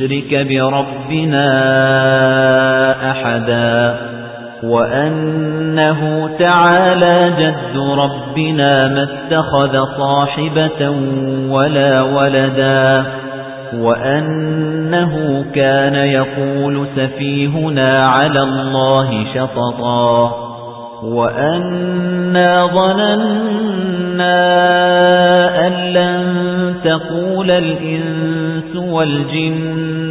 نشرك بربنا أحدا وأنه تعالى جد ربنا ما اتخذ صاحبة ولا ولدا وأنه كان يقول سفيهنا على الله شططا وأنا ظننا أن لن تقول الإنس والجن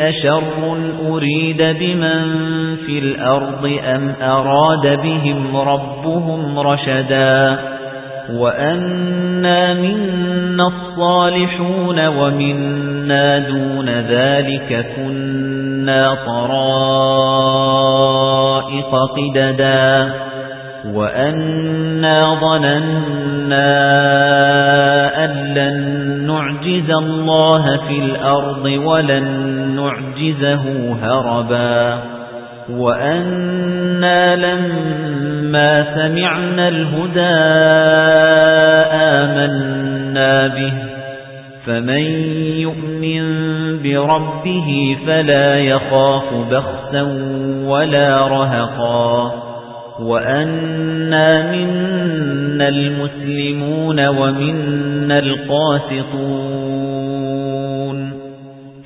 أشر أريد بمن في الأرض أم أراد بهم ربهم رشدا وأنا منا الصالحون ومنا دون ذلك كنا طرائق قددا وأنا ظننا أن لن نعجز الله في الأرض ولن نعجزه هربا وأنا لما سمعنا الهدى آمنا به فمن يؤمن بربه فلا يخاف بخسا ولا رهقا وأنا منا المسلمون ومنا القاسطون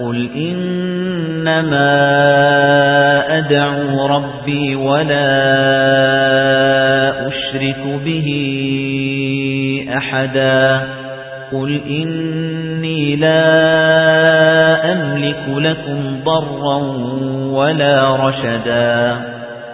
قل إنما أدعو ربي ولا أشرك به أحدا قل إني لا أملك لكم ضرا ولا رشدا